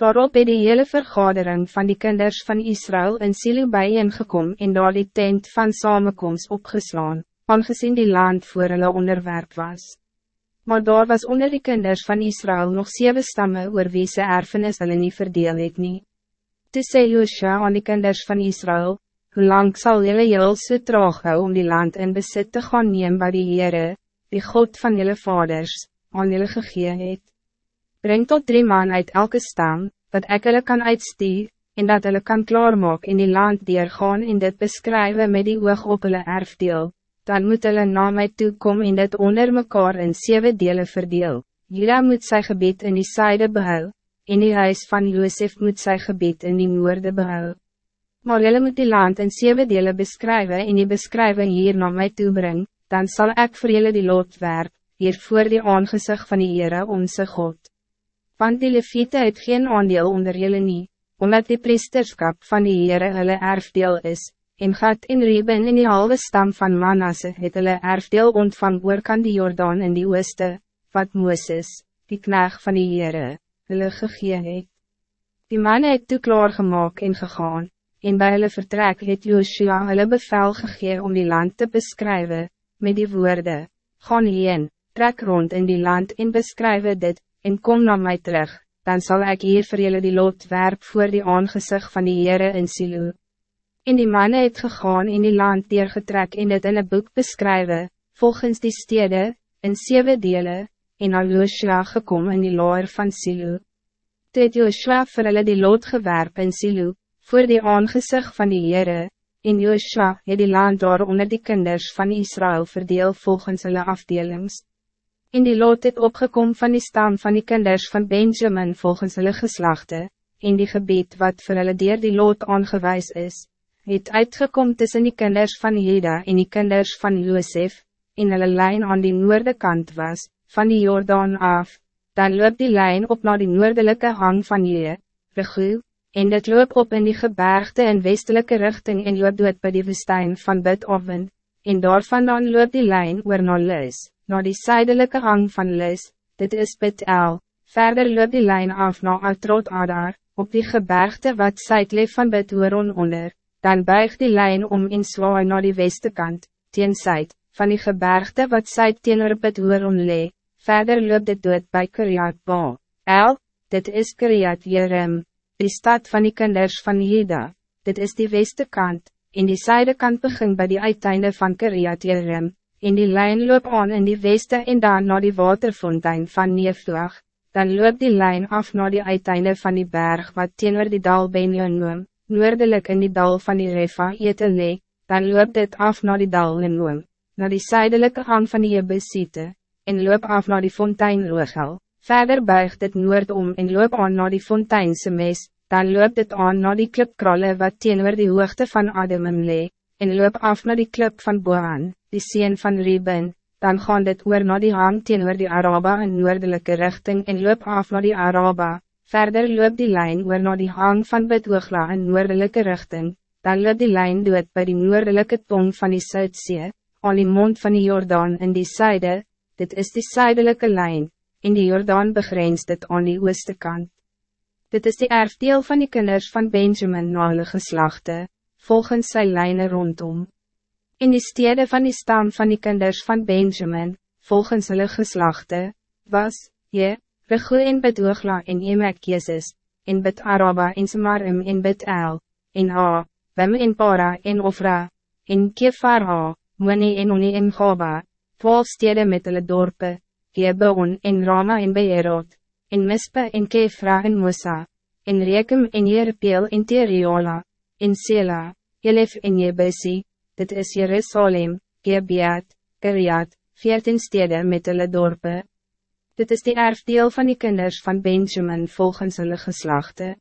Daarop het die hele vergadering van die kinders van Israël in Silo bijeengekom en daar die tent van samenkomst opgeslaan, aangezien die land voor hulle onderwerp was. Maar daar was onder die kinders van Israël nog zeven stammen oor wie sy erfenis hulle nie verdeel het nie. Toe sê Joshua aan die kinders van Israël, hoe lang zal jullie heel so traag hou om die land in besit te gaan neem by die Heere, die God van jullie vaders, aan jullie gegee het? Breng tot drie man uit elke stam, wat ek hulle kan uitstuur, en dat hulle kan klaarmaak in die land gaan en dit beskryven met die oog op hulle erfdeel, dan moet hulle na my toekom en dit onder mekaar in zeven delen verdeel. Jira moet sy gebied in die syde behou, en die huis van Josef moet sy gebied in die noorde behou. Maar julle moet die land in zeven delen beskryven en die beskryven hier na my toebring, dan zal ik voor jullie die lot werp, hier voor die aangezicht van die Heere onze God want die leviete het geen aandeel onder jullie nie, omdat die priesterskap van die Heere hulle erfdeel is, en Gad en Reben in die halve stam van Manasse het hulle erfdeel ontvang oorkant die Jordaan in die ooste, wat Mooses, die knaag van die Heere, hulle gegee het. Die manne het toe klaargemaak en gegaan, en bij hulle vertrek het Joshua hulle bevel gegee om die land te beschrijven, met die woorden, gaan heen, trek rond in die land en beschrijven dit, en kom naar mij terug, dan zal ik hier voor jullie die lot werp voor die aangezicht van die Heere in Silo. En die mannen het gegaan in die land deurgetrek en het in een boek beschrijven, volgens die stede, in zeven delen, en al Joshua gekom in die loer van Silo. Toe het Joshua vir hulle die lot gewerp in Silo, voor die aangezicht van die Heere, en Joshua het die land daar onder die kinders van Israël verdeel volgens hulle afdelings. In die lot het opgekom van die stam van die kinders van Benjamin volgens hulle geslachten, in die gebied wat voor hulle dier die lot aangewijs is, het uitgekom tussen die kinders van Jeda en die kinders van Josef, in hulle lijn aan die noorde kant was, van die Jordaan af, dan loop die lijn op naar die noordelijke hang van Je, Regu, en dit loop op in die gebergte in westelijke richting en loop dood by die woestijn van Bid-Oven, en daarvan dan loop die lijn oor na Lis naar die zuidelijke hang van Lis, dit is Bet-El, verder loopt die lijn af naar Altrot Adar, op die gebergte wat zuidleef van Bet-Horon onder, dan buigt die lijn om in zwaai naar die westekant, teen zuid, van die gebergte wat zuid teenoor Bet-Horon lee, verder loopt dit dood bij Kiriat Ba, El, dit is Kiriat Jerem, die stad van die kinders van Jeda, dit is die westekant, in die zuidekant begin bij die uiteinde van Kiriat Jerem, en die lijn loop aan in die weste en dan naar die waterfontein van Neeflag, dan loop die lijn af naar die uiteinde van die berg wat teenoor die dal Benjanoom, noordelijk in die dal van die Refa Etele, dan loop dit af naar die dal Lenoom, naar die zuidelijke hang van die Jebusite, en loop af naar die fontein Rogel, verder buig dit noord om en loop aan naar die fonteinse mes, dan loop dit aan naar die klipkralle wat teenoor die hoogte van Ademem lee, en loop af naar die klip van Boan die sien van Reben, dan gaan dit oor na die hang teenoor die Araba in noordelijke richting en loop af naar die Araba, verder loop die lijn oor na die hang van Betoogla in noordelijke richting, dan loop die lijn dood bij die noordelijke tong van die Zuidzee, aan die mond van die Jordaan in die zijde, dit is die zuidelijke lijn, in die Jordaan begrenst dit aan die ooste kant. Dit is die erfdeel van die kinders van Benjamin na hulle geslachte, volgens sy lijnen rondom. In die stede van die stam van die kinders van Benjamin, volgens hulle geslachte, was, je, Regu en Bedoogla en Emek Jezus, en Bet Araba en Samarim en Bet El, en Ha, Wim en Para en Ofra, en Kefar Ha, Moni en Oni en Gaba, twaalf stede met hulle dorpe, Gebeon en Rama en Beerot, en Mispe en Kefra en Musa, en Rekem en Jerepeel en Teriola, en Sela, Elef en Jebesi, dit is Jerusalem, Gebiat, Kiriat, veertien stede met hulle dorpe. Dit is die erfdeel van die kinders van Benjamin volgens hulle geslachten.